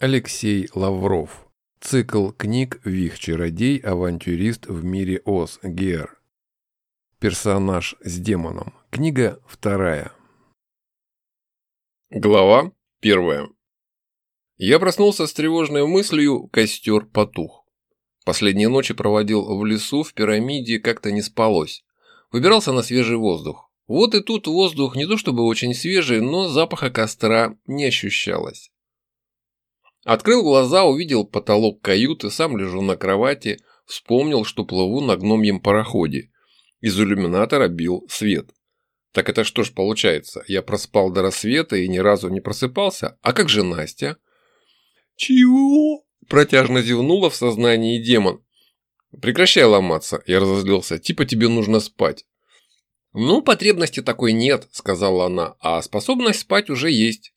Алексей Лавров. Цикл книг «Вих-чародей. Авантюрист в мире Оз. Гер». Персонаж с демоном. Книга вторая. Глава первая. Я проснулся с тревожной мыслью «Костер потух». Последние ночи проводил в лесу, в пирамиде, как-то не спалось. Выбирался на свежий воздух. Вот и тут воздух не то чтобы очень свежий, но запаха костра не ощущалось. Открыл глаза, увидел потолок каюты, сам лежу на кровати, вспомнил, что плыву на гномьем пароходе. Из иллюминатора бил свет. Так это что ж получается, я проспал до рассвета и ни разу не просыпался? А как же Настя? Чего? Протяжно зевнула в сознании демон. Прекращай ломаться, я разозлился, типа тебе нужно спать. Ну, потребности такой нет, сказала она, а способность спать уже есть.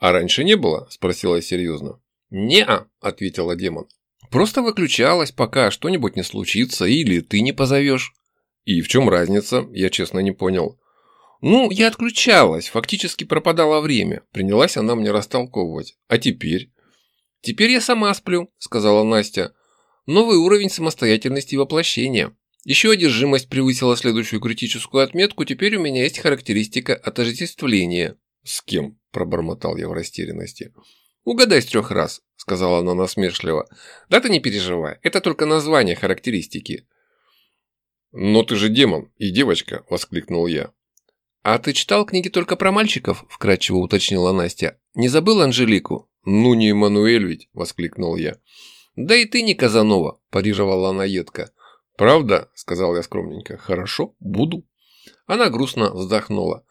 «А раньше не было?» – спросила я серьезно. «Не-а», – ответила демон. «Просто выключалась, пока что-нибудь не случится или ты не позовешь». «И в чем разница?» – я честно не понял. «Ну, я отключалась, фактически пропадало время», – принялась она мне растолковывать. «А теперь?» «Теперь я сама сплю», – сказала Настя. «Новый уровень самостоятельности и воплощения. Еще одержимость превысила следующую критическую отметку, теперь у меня есть характеристика отождествления». «С кем?» – пробормотал я в растерянности. «Угадай с трех раз», – сказала она насмешливо. «Да ты не переживай, это только название характеристики». «Но ты же демон и девочка», – воскликнул я. «А ты читал книги только про мальчиков?» – вкратчиво уточнила Настя. «Не забыл Анжелику?» «Ну не Эммануэль ведь!» – воскликнул я. «Да и ты не Казанова!» – парировала она едко. «Правда?» – сказал я скромненько. «Хорошо, буду». Она грустно вздохнула.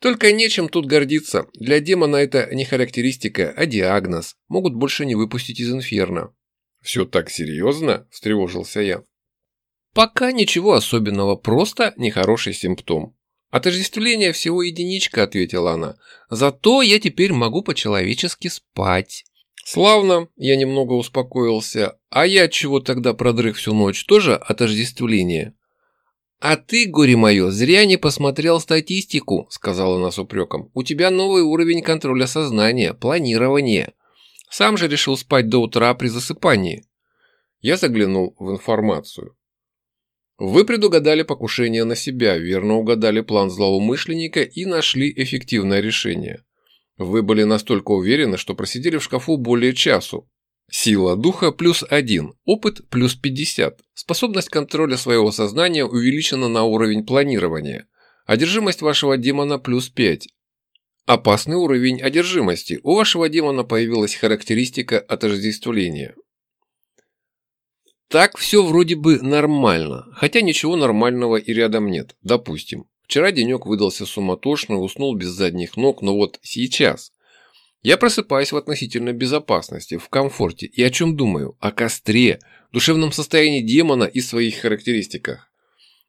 Только нечем тут гордиться. Для демона это не характеристика, а диагноз. Могут больше не выпустить из инферно. «Все так серьезно?» – встревожился я. «Пока ничего особенного, просто нехороший симптом». «Отождествление всего единичка», – ответила она. «Зато я теперь могу по-человечески спать». «Славно», – я немного успокоился. «А я чего тогда продрых всю ночь? Тоже отождествление?» «А ты, горе мое, зря не посмотрел статистику», – сказала она с упреком. «У тебя новый уровень контроля сознания, планирования. Сам же решил спать до утра при засыпании». Я заглянул в информацию. Вы предугадали покушение на себя, верно угадали план злоумышленника и нашли эффективное решение. Вы были настолько уверены, что просидели в шкафу более часу, Сила духа плюс 1, опыт плюс 50, способность контроля своего сознания увеличена на уровень планирования, одержимость вашего демона плюс 5. Опасный уровень одержимости. У вашего демона появилась характеристика отождествления. Так все вроде бы нормально, хотя ничего нормального и рядом нет, допустим. Вчера денек выдался суматошный, уснул без задних ног, но вот сейчас я просыпаюсь в относительной безопасности, в комфорте и о чем думаю? О костре, душевном состоянии демона и своих характеристиках.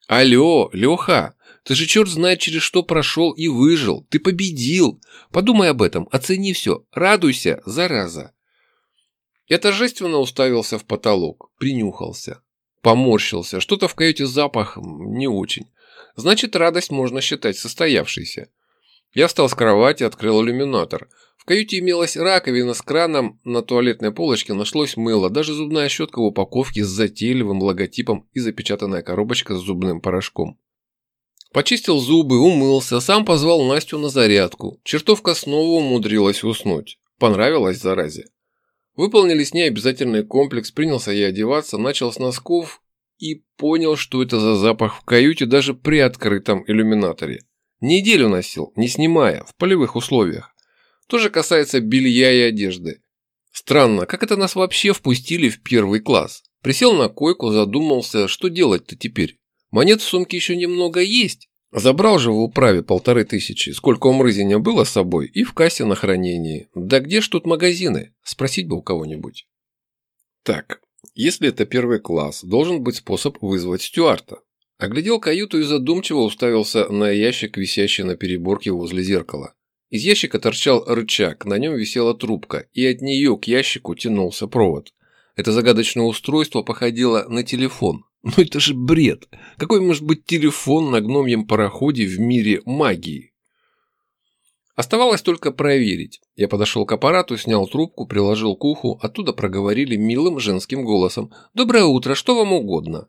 Алло, Леха, ты же черт знает через что прошел и выжил. Ты победил. Подумай об этом, оцени все. Радуйся, зараза. Я торжественно уставился в потолок, принюхался. Поморщился. Что-то в каюте запах не очень. Значит, радость можно считать состоявшейся. Я встал с кровати, открыл иллюминатор – в каюте имелась раковина с краном, на туалетной полочке нашлось мыло, даже зубная щетка в упаковке с затейливым логотипом и запечатанная коробочка с зубным порошком. Почистил зубы, умылся, сам позвал Настю на зарядку. Чертовка снова умудрилась уснуть. Понравилось заразе. Выполнили с ней обязательный комплекс, принялся я одеваться, начал с носков и понял, что это за запах в каюте даже при открытом иллюминаторе. Неделю носил, не снимая, в полевых условиях. То же касается белья и одежды. Странно, как это нас вообще впустили в первый класс? Присел на койку, задумался, что делать-то теперь? Монет в сумке еще немного есть. Забрал же в управе полторы тысячи, сколько у было с собой, и в кассе на хранении. Да где ж тут магазины? Спросить бы у кого-нибудь. Так, если это первый класс, должен быть способ вызвать стюарта. Оглядел каюту и задумчиво уставился на ящик, висящий на переборке возле зеркала. Из ящика торчал рычаг, на нем висела трубка, и от нее к ящику тянулся провод. Это загадочное устройство походило на телефон. Но ну, это же бред! Какой может быть телефон на гномьем пароходе в мире магии? Оставалось только проверить. Я подошел к аппарату, снял трубку, приложил к уху, оттуда проговорили милым женским голосом. «Доброе утро, что вам угодно?»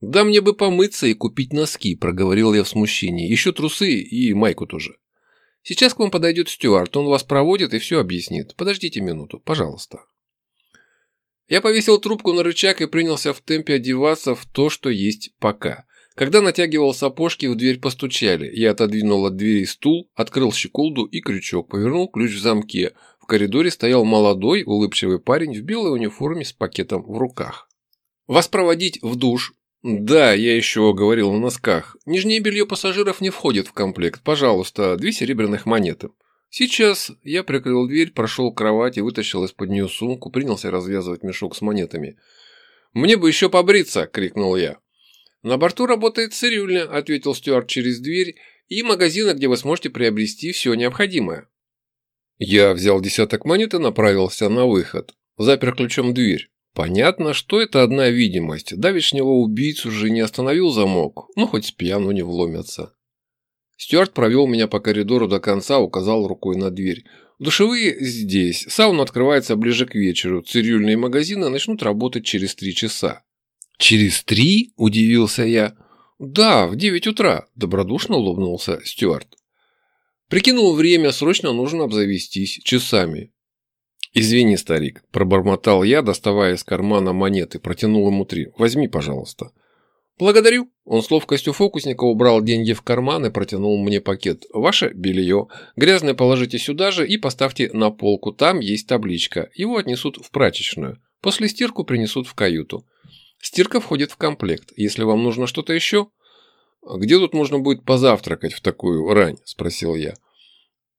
«Да мне бы помыться и купить носки», – проговорил я в смущении. «Еще трусы и майку тоже». «Сейчас к вам подойдет Стюарт, он вас проводит и все объяснит. Подождите минуту, пожалуйста». Я повесил трубку на рычаг и принялся в темпе одеваться в то, что есть пока. Когда натягивал сапожки, в дверь постучали. Я отодвинул от двери стул, открыл щеколду и крючок, повернул ключ в замке. В коридоре стоял молодой, улыбчивый парень в белой униформе с пакетом в руках. «Вас проводить в душ?» «Да, я еще говорил на носках. Нижнее белье пассажиров не входит в комплект. Пожалуйста, две серебряных монеты». Сейчас я прикрыл дверь, прошел к кровати, вытащил из-под нее сумку, принялся развязывать мешок с монетами. «Мне бы еще побриться!» – крикнул я. «На борту работает цирюльня», – ответил Стюарт через дверь, «и магазины, где вы сможете приобрести все необходимое». Я взял десяток монет и направился на выход. Запер ключом дверь. Понятно, что это одна видимость. Давишнего убийцу же не остановил замок. Ну, хоть с пьяну не вломятся. Стюарт провел меня по коридору до конца, указал рукой на дверь. Душевые здесь. Сауна открывается ближе к вечеру. Цирюльные магазины начнут работать через три часа. «Через три?» – удивился я. «Да, в девять утра», – добродушно улыбнулся Стюарт. Прикинул время, срочно нужно обзавестись часами. «Извини, старик», – пробормотал я, доставая из кармана монеты, протянул ему три. «Возьми, пожалуйста». «Благодарю». Он с ловкостью фокусника убрал деньги в карман и протянул мне пакет. «Ваше белье. Грязное положите сюда же и поставьте на полку. Там есть табличка. Его отнесут в прачечную. После стирку принесут в каюту. Стирка входит в комплект. Если вам нужно что-то еще...» «Где тут можно будет позавтракать в такую рань?» – спросил я.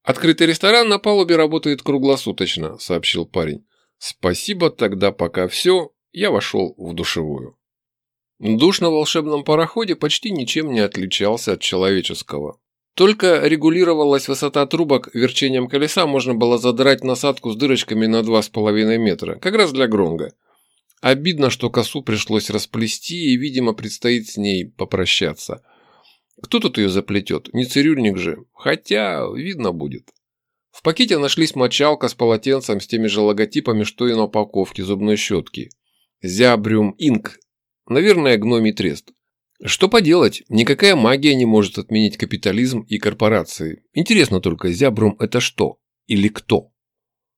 «Открытый ресторан на палубе работает круглосуточно», – сообщил парень. «Спасибо, тогда пока все». Я вошел в душевую. Душ на волшебном пароходе почти ничем не отличался от человеческого. Только регулировалась высота трубок, верчением колеса можно было задрать насадку с дырочками на 2,5 метра, как раз для гронга. Обидно, что косу пришлось расплести, и, видимо, предстоит с ней попрощаться. Кто тут ее заплетет? Не цирюльник же. Хотя, видно будет. В пакете нашлись мочалка с полотенцем с теми же логотипами, что и на упаковке зубной щетки. Зябрюм Инк Наверное, гномий трест. Что поделать, никакая магия не может отменить капитализм и корпорации. Интересно только, зябрум это что? Или кто?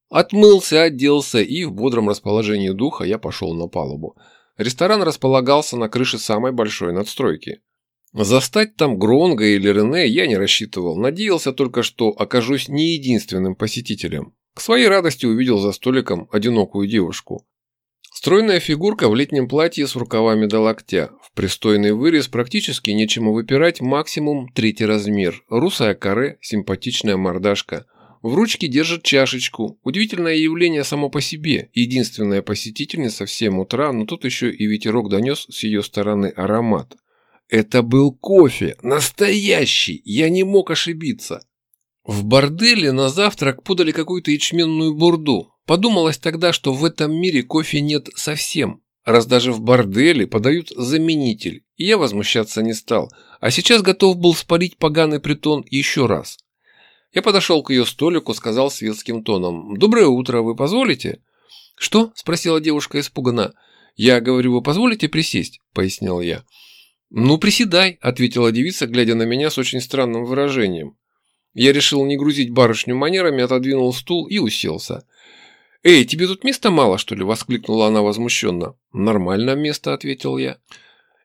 Отмылся, оделся и в бодром расположении духа я пошел на палубу. Ресторан располагался на крыше самой большой надстройки. Застать там Гронга или Рене я не рассчитывал, надеялся только, что окажусь не единственным посетителем. К своей радости увидел за столиком одинокую девушку. Стройная фигурка в летнем платье с рукавами до локтя. В пристойный вырез практически нечему выпирать, максимум третий размер. Русая каре, симпатичная мордашка. В ручке держит чашечку. Удивительное явление само по себе. Единственная посетительница в 7 утра, но тут еще и ветерок донес с ее стороны аромат. Это был кофе. Настоящий. Я не мог ошибиться. В борделе на завтрак подали какую-то ячменную бурду. Подумалось тогда, что в этом мире кофе нет совсем, раз даже в борделе подают заменитель, и я возмущаться не стал, а сейчас готов был спалить поганый притон еще раз. Я подошел к ее столику, сказал светским тоном, «Доброе утро, вы позволите?» «Что?» – спросила девушка испуганно. «Я говорю, вы позволите присесть?» – пояснил я. «Ну, приседай», – ответила девица, глядя на меня с очень странным выражением. Я решил не грузить барышню манерами, отодвинул стул и уселся. «Эй, тебе тут места мало, что ли?» – воскликнула она возмущенно. «Нормально место», – ответил я.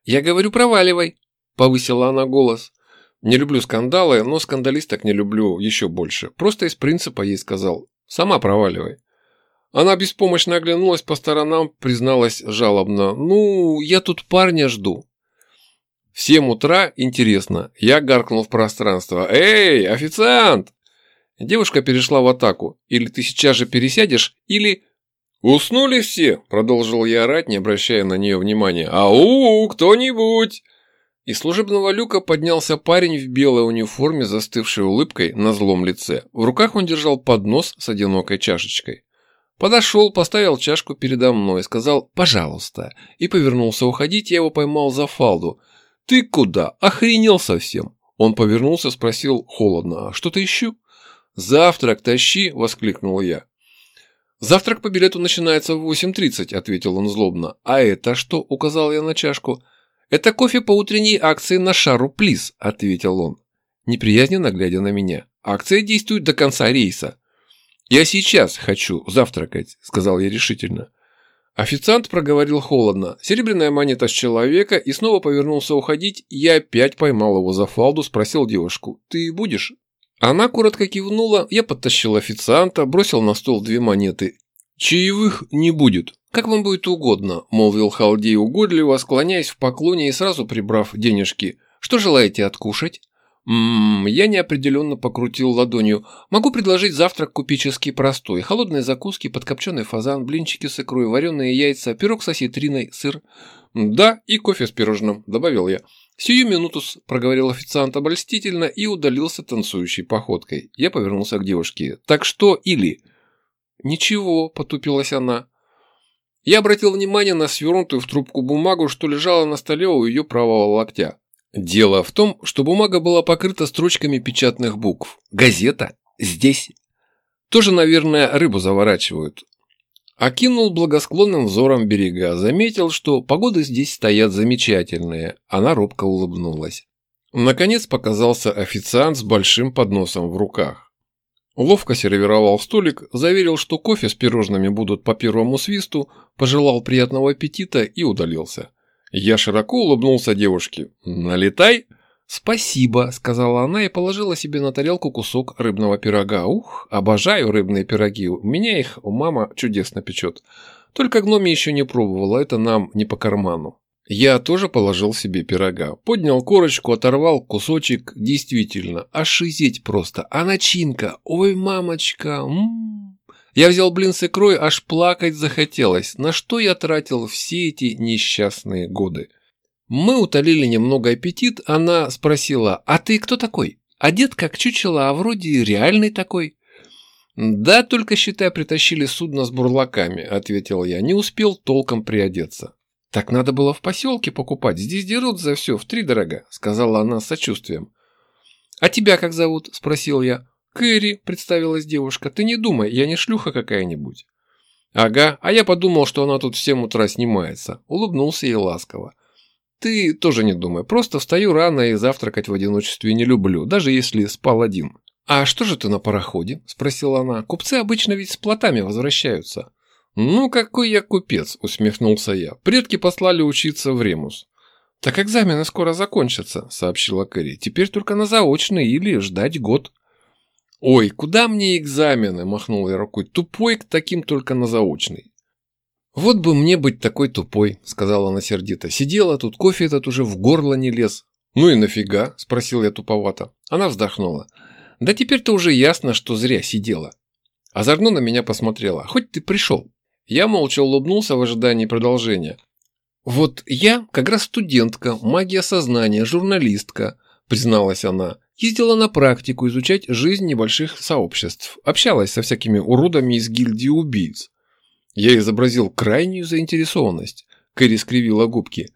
«Я говорю, проваливай», – повысила она голос. «Не люблю скандалы, но скандалисток не люблю еще больше. Просто из принципа ей сказал. Сама проваливай». Она беспомощно оглянулась по сторонам, призналась жалобно. «Ну, я тут парня жду». В семь утра, интересно, я гаркнул в пространство. «Эй, официант!» Девушка перешла в атаку. Или ты сейчас же пересядешь, или... «Уснули все!» – продолжил я орать, не обращая на нее внимания. «Ау, кто-нибудь!» Из служебного люка поднялся парень в белой униформе, застывшей улыбкой на злом лице. В руках он держал поднос с одинокой чашечкой. Подошел, поставил чашку передо мной, сказал «пожалуйста» и повернулся уходить, я его поймал за фалду. «Ты куда? Охренел совсем?» Он повернулся, спросил холодно «а что ты ищу?» «Завтрак тащи!» – воскликнул я. «Завтрак по билету начинается в 8.30», – ответил он злобно. «А это что?» – указал я на чашку. «Это кофе по утренней акции на шару Плиз», – ответил он, неприязненно глядя на меня. «Акция действует до конца рейса». «Я сейчас хочу завтракать», – сказал я решительно. Официант проговорил холодно. Серебряная монета с человека и снова повернулся уходить. Я опять поймал его за фалду, спросил девушку. «Ты будешь?» Она коротко кивнула, я подтащил официанта, бросил на стол две монеты. «Чаевых не будет. Как вам будет угодно», – молвил Халдей угодливо, склоняясь в поклоне и сразу прибрав денежки. «Что желаете откушать?» «Ммм, я неопределенно покрутил ладонью. Могу предложить завтрак купеческий простой. Холодные закуски, подкопченый фазан, блинчики с икрой, вареные яйца, пирог с осетриной, сыр». «Да, и кофе с пирожным», – добавил я. «Сию минуту», – проговорил официант обольстительно и удалился танцующей походкой. Я повернулся к девушке. «Так что или?» «Ничего», – потупилась она. Я обратил внимание на свернутую в трубку бумагу, что лежала на столе у ее правого локтя. Дело в том, что бумага была покрыта строчками печатных букв. Газета здесь. Тоже, наверное, рыбу заворачивают. Окинул благосклонным взором берега, заметил, что погоды здесь стоят замечательные. Она робко улыбнулась. Наконец показался официант с большим подносом в руках. Ловко сервировал столик, заверил, что кофе с пирожными будут по первому свисту, пожелал приятного аппетита и удалился. Я широко улыбнулся девушке. «Налетай!» «Спасибо», – сказала она и положила себе на тарелку кусок рыбного пирога. «Ух, обожаю рыбные пироги. У меня их мама чудесно печет. Только гноми еще не пробовала, это нам не по карману». Я тоже положил себе пирога. Поднял корочку, оторвал кусочек. Действительно, ошизеть просто. А начинка? Ой, мамочка. М -м -м. Я взял блин с икрой, аж плакать захотелось. На что я тратил все эти несчастные годы? Мы утолили немного аппетит, она спросила, а ты кто такой? Одет как чучело, а вроде реальный такой. «Да, только, считай, притащили судно с бурлаками», – ответил я. «Не успел толком приодеться». «Так надо было в поселке покупать. Здесь дерут за все в три дорога», – сказала она с сочувствием. «А тебя как зовут?» – спросил я. «Кэрри», – представилась девушка, – «ты не думай, я не шлюха какая-нибудь». «Ага, а я подумал, что она тут в семь утра снимается», – улыбнулся ей ласково. «Ты тоже не думай, просто встаю рано и завтракать в одиночестве не люблю, даже если спал один». «А что же ты на пароходе?» – спросила она. «Купцы обычно ведь с плотами возвращаются». «Ну, какой я купец!» – усмехнулся я. «Предки послали учиться в Ремус». «Так экзамены скоро закончатся», – сообщила Кэрри. «Теперь только на заочный или ждать год». «Ой, куда мне экзамены?» – махнул я рукой. «Тупой к таким только на заочный». «Вот бы мне быть такой тупой», – сказала она сердито. «Сидела тут, кофе этот уже в горло не лез». «Ну и нафига?» – спросил я туповато. Она вздохнула. «Да теперь-то уже ясно, что зря сидела». Озорно на меня посмотрела. «Хоть ты пришел». Я молча улыбнулся в ожидании продолжения. «Вот я как раз студентка, магия сознания, журналистка», – призналась она. Ездила на практику изучать жизнь небольших сообществ. Общалась со всякими уродами из гильдии убийц. Я изобразил крайнюю заинтересованность. Кэрри скривила губки.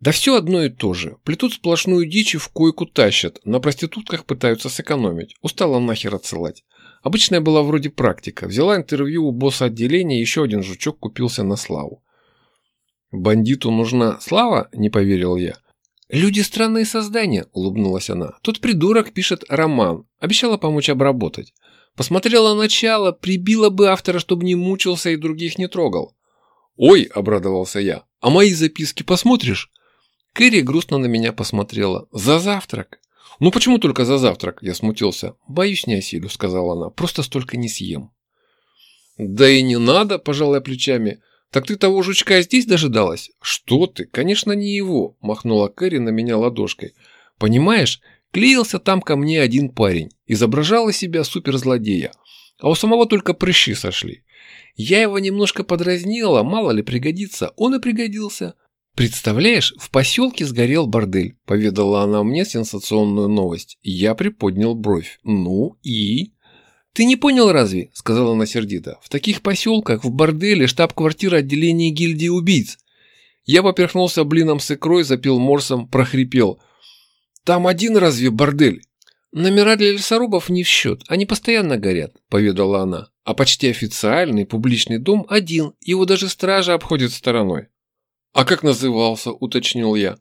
Да все одно и то же. Плетут сплошную дичь и в койку тащат. На проститутках пытаются сэкономить. Устала нахер отсылать. Обычная была вроде практика. Взяла интервью у босса отделения, еще один жучок купился на славу. «Бандиту нужна слава?» – не поверил я. «Люди – странные создания», – улыбнулась она. «Тот придурок пишет роман. Обещала помочь обработать. Посмотрела начало, прибила бы автора, чтобы не мучился и других не трогал». «Ой», – обрадовался я, – «а мои записки посмотришь?» Кэрри грустно на меня посмотрела. «За завтрак?» «Ну почему только за завтрак?» – я смутился. «Боюсь, не осилю», – сказала она. «Просто столько не съем». «Да и не надо», – пожал я плечами. «Так ты того жучка здесь дожидалась?» «Что ты? Конечно, не его», – махнула Кэрри на меня ладошкой. «Понимаешь, клеился там ко мне один парень, изображал из себя суперзлодея, а у самого только прыщи сошли. Я его немножко подразнила, мало ли пригодится, он и пригодился». «Представляешь, в поселке сгорел бордель», – поведала она мне сенсационную новость. Я приподнял бровь. «Ну и?» «Ты не понял разве?» – сказала она сердито. «В таких поселках, в борделе, штаб-квартира отделения гильдии убийц». Я поперхнулся блином с икрой, запил морсом, прохрипел. «Там один разве бордель?» «Номера для лесорубов не в счет, они постоянно горят», – поведала она. «А почти официальный публичный дом один, его даже стража обходит стороной». «А как назывался?» – уточнил я.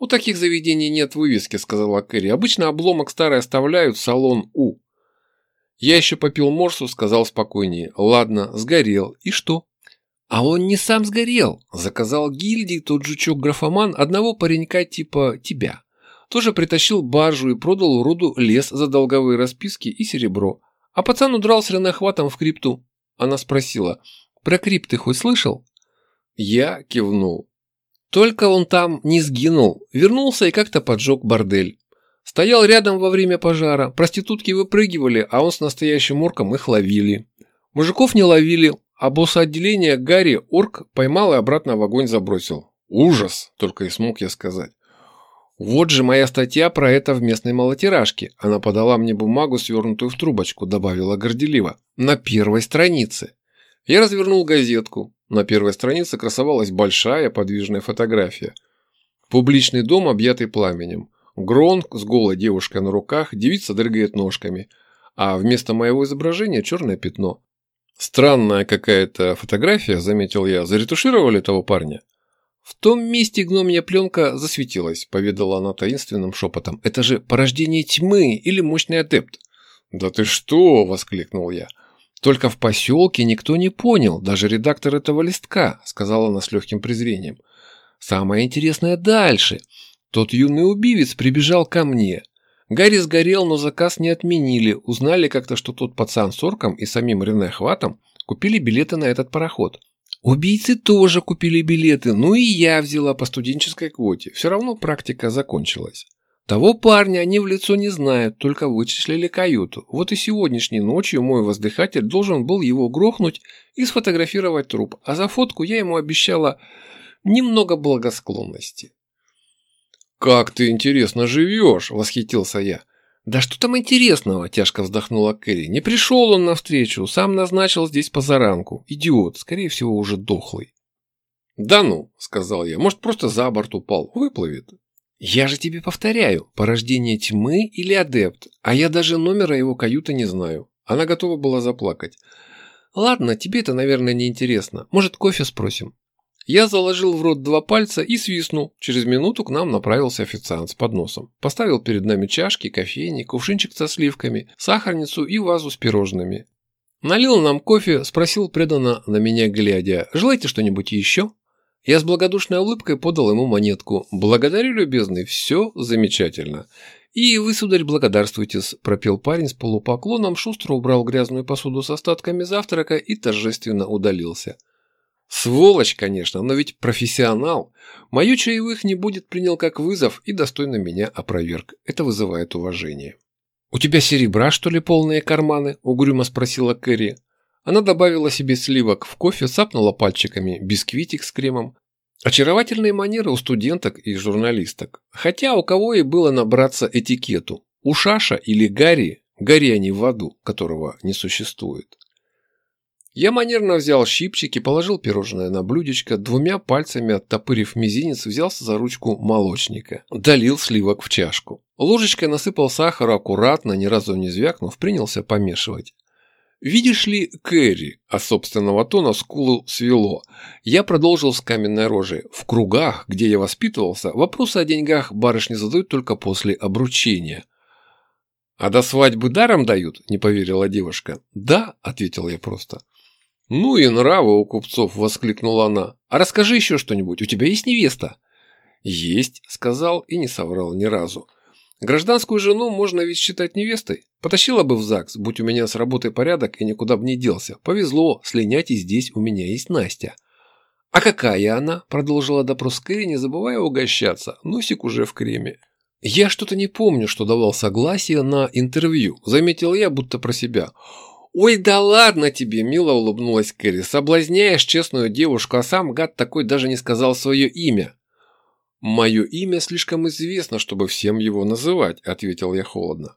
«У таких заведений нет вывески», – сказала Кэрри. «Обычно обломок старый оставляют, салон У». Я еще попил морсу, сказал спокойнее. «Ладно, сгорел. И что?» «А он не сам сгорел. Заказал гильдии тот жучок-графоман одного паренька типа тебя. Тоже притащил баржу и продал уроду лес за долговые расписки и серебро. А пацан удрал с ренохватом в крипту. Она спросила, про крипт ты хоть слышал? Я кивнул. Только он там не сгинул, вернулся и как-то поджег бордель. Стоял рядом во время пожара, проститутки выпрыгивали, а он с настоящим орком их ловили. Мужиков не ловили, а босса отделения Гарри орк поймал и обратно в огонь забросил. Ужас, только и смог я сказать. Вот же моя статья про это в местной малотиражке. Она подала мне бумагу, свернутую в трубочку, добавила горделиво. На первой странице. Я развернул газетку. На первой странице красовалась большая подвижная фотография. Публичный дом, объятый пламенем. Гронк с голой девушкой на руках, девица дрыгает ножками. А вместо моего изображения черное пятно. Странная какая-то фотография, заметил я. Заретушировали того парня? «В том месте гномья пленка засветилась», – поведала она таинственным шепотом. «Это же порождение тьмы или мощный адепт». «Да ты что!» – воскликнул я. «Только в поселке никто не понял, даже редактор этого листка», – сказала она с легким презрением. «Самое интересное дальше. Тот юный убивец прибежал ко мне. Гарри сгорел, но заказ не отменили. Узнали как-то, что тот пацан с орком и самим Рене Хватом купили билеты на этот пароход. Убийцы тоже купили билеты, ну и я взяла по студенческой квоте. Все равно практика закончилась. Того парня они в лицо не знают, только вычислили каюту. Вот и сегодняшней ночью мой воздыхатель должен был его грохнуть и сфотографировать труп, а за фотку я ему обещала немного благосклонности. «Как ты интересно живешь!» – восхитился я. «Да что там интересного?» – тяжко вздохнула Кэрри. «Не пришел он навстречу, сам назначил здесь позаранку. Идиот, скорее всего, уже дохлый». «Да ну», – сказал я, – «может, просто за борт упал, выплывет». «Я же тебе повторяю, порождение тьмы или адепт, а я даже номера его каюты не знаю». Она готова была заплакать. «Ладно, тебе это, наверное, не интересно. Может, кофе спросим?» Я заложил в рот два пальца и свистнул. Через минуту к нам направился официант с подносом. Поставил перед нами чашки, кофейник, кувшинчик со сливками, сахарницу и вазу с пирожными. Налил нам кофе, спросил преданно на меня глядя, «Желаете что-нибудь еще?» Я с благодушной улыбкой подал ему монетку. «Благодарю, любезный, все замечательно». «И вы, сударь, благодарствуйте», – пропел парень с полупоклоном, шустро убрал грязную посуду с остатками завтрака и торжественно удалился. Сволочь, конечно, но ведь профессионал. Мою чаевых не будет принял как вызов и достойно меня опроверг. Это вызывает уважение. «У тебя серебра, что ли, полные карманы?» – угрюмо спросила Кэрри. Она добавила себе сливок в кофе, сапнула пальчиками бисквитик с кремом. Очаровательные манеры у студенток и журналисток. Хотя у кого и было набраться этикету. У Шаша или Гарри, Гарри они в аду, которого не существует. Я манерно взял щипчик и положил пирожное на блюдечко, двумя пальцами оттопырив мизинец, взялся за ручку молочника. Долил сливок в чашку. Ложечкой насыпал сахар аккуратно, ни разу не звякнув, принялся помешивать. «Видишь ли, Кэрри?» – от собственного тона скулу свело. Я продолжил с каменной рожей. В кругах, где я воспитывался, вопросы о деньгах барышни задают только после обручения. «А до свадьбы даром дают?» – не поверила девушка. «Да», – ответил я просто. «Ну и нравы у купцов!» – воскликнула она. «А расскажи еще что-нибудь, у тебя есть невеста?» «Есть», – сказал и не соврал ни разу. «Гражданскую жену можно ведь считать невестой. Потащила бы в ЗАГС, будь у меня с работой порядок и никуда бы не делся. Повезло, слинять и здесь у меня есть Настя». «А какая она?» – продолжила допрос Кэрри, не забывая угощаться. Носик уже в креме. «Я что-то не помню, что давал согласие на интервью», – заметил я, будто про себя. «Ой, да ладно тебе!» – мило улыбнулась Кэрри. «Соблазняешь честную девушку, а сам гад такой даже не сказал свое имя». «Мое имя слишком известно, чтобы всем его называть», – ответил я холодно.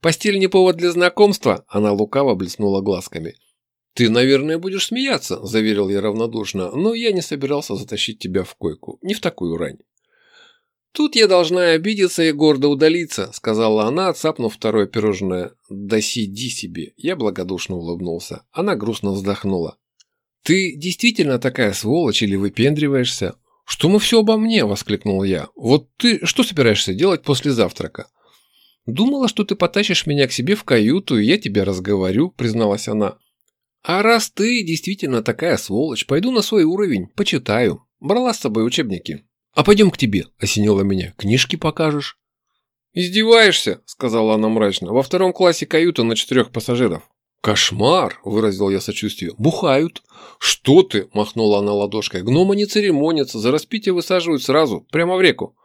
«Постель не повод для знакомства?» – она лукаво блеснула глазками. «Ты, наверное, будешь смеяться», – заверил я равнодушно, «но я не собирался затащить тебя в койку. Не в такую рань». «Тут я должна обидеться и гордо удалиться», — сказала она, цапнув второе пирожное. «Да сиди себе!» Я благодушно улыбнулся. Она грустно вздохнула. «Ты действительно такая сволочь или выпендриваешься?» «Что мы все обо мне?» – воскликнул я. «Вот ты что собираешься делать после завтрака?» «Думала, что ты потащишь меня к себе в каюту, и я тебе разговорю», – призналась она. «А раз ты действительно такая сволочь, пойду на свой уровень, почитаю. Брала с собой учебники». «А пойдем к тебе», – осенила меня. «Книжки покажешь». «Издеваешься?» – сказала она мрачно. «Во втором классе каюта на четырех пассажиров». «Кошмар!» – выразил я сочувствие. «Бухают». «Что ты?» – махнула она ладошкой. «Гномы не церемонятся, за распитие высаживают сразу, прямо в реку».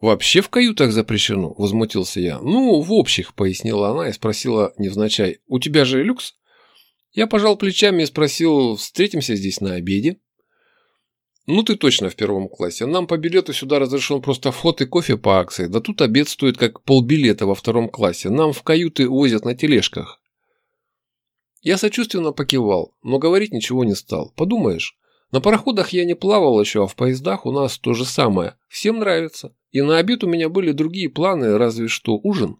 «Вообще в каютах запрещено?» – возмутился я. «Ну, в общих», – пояснила она и спросила невзначай. «У тебя же люкс?» Я пожал плечами и спросил, встретимся здесь на обеде? Ну ты точно в первом классе. Нам по билету сюда разрешен просто вход и кофе по акции. Да тут обед стоит как полбилета во втором классе. Нам в каюты возят на тележках. Я сочувственно покивал, но говорить ничего не стал. Подумаешь, на пароходах я не плавал еще, а в поездах у нас то же самое. Всем нравится. И на обед у меня были другие планы, разве что ужин.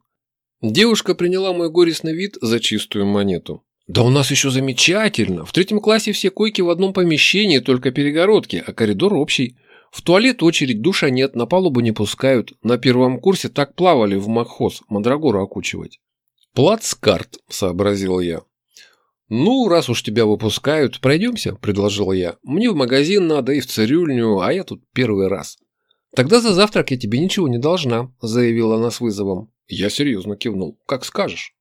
Девушка приняла мой горестный вид за чистую монету. Да у нас еще замечательно. В третьем классе все койки в одном помещении, только перегородки, а коридор общий. В туалет очередь, душа нет, на палубу не пускают. На первом курсе так плавали в Махоз, Мандрагору окучивать. «Плацкарт», — сообразил я. «Ну, раз уж тебя выпускают, пройдемся», – предложил я. «Мне в магазин надо и в цирюльню, а я тут первый раз». «Тогда за завтрак я тебе ничего не должна», – заявила она с вызовом. Я серьезно кивнул. «Как скажешь».